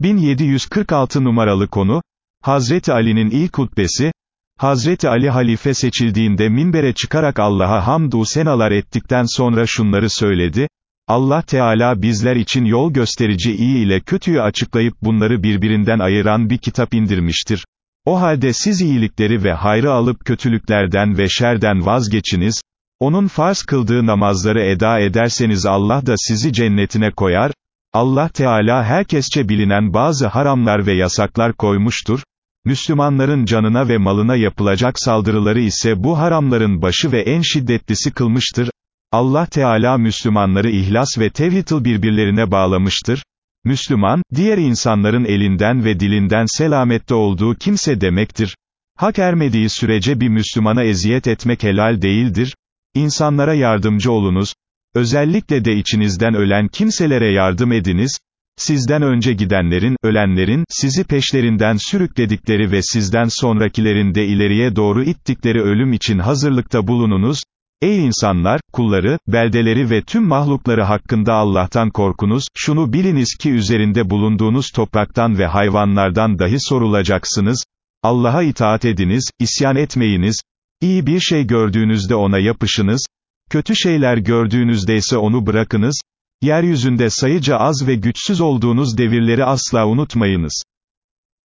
1746 numaralı konu, Hazreti Ali'nin ilk hutbesi, Hazreti Ali halife seçildiğinde minbere çıkarak Allah'a hamdü senalar ettikten sonra şunları söyledi, Allah Teala bizler için yol gösterici iyi ile kötüyü açıklayıp bunları birbirinden ayıran bir kitap indirmiştir. O halde siz iyilikleri ve hayrı alıp kötülüklerden ve şerden vazgeçiniz, onun farz kıldığı namazları eda ederseniz Allah da sizi cennetine koyar, Allah Teala herkesçe bilinen bazı haramlar ve yasaklar koymuştur, Müslümanların canına ve malına yapılacak saldırıları ise bu haramların başı ve en şiddetlisi kılmıştır, Allah Teala Müslümanları ihlas ve tevhidil birbirlerine bağlamıştır, Müslüman, diğer insanların elinden ve dilinden selamette olduğu kimse demektir. Hak ermediği sürece bir Müslümana eziyet etmek helal değildir, İnsanlara yardımcı olunuz, özellikle de içinizden ölen kimselere yardım ediniz, sizden önce gidenlerin, ölenlerin, sizi peşlerinden sürükledikleri ve sizden sonrakilerin de ileriye doğru ittikleri ölüm için hazırlıkta bulununuz, Ey insanlar, kulları, beldeleri ve tüm mahlukları hakkında Allah'tan korkunuz, şunu biliniz ki üzerinde bulunduğunuz topraktan ve hayvanlardan dahi sorulacaksınız, Allah'a itaat ediniz, isyan etmeyiniz, iyi bir şey gördüğünüzde ona yapışınız, kötü şeyler gördüğünüzde ise onu bırakınız, yeryüzünde sayıca az ve güçsüz olduğunuz devirleri asla unutmayınız.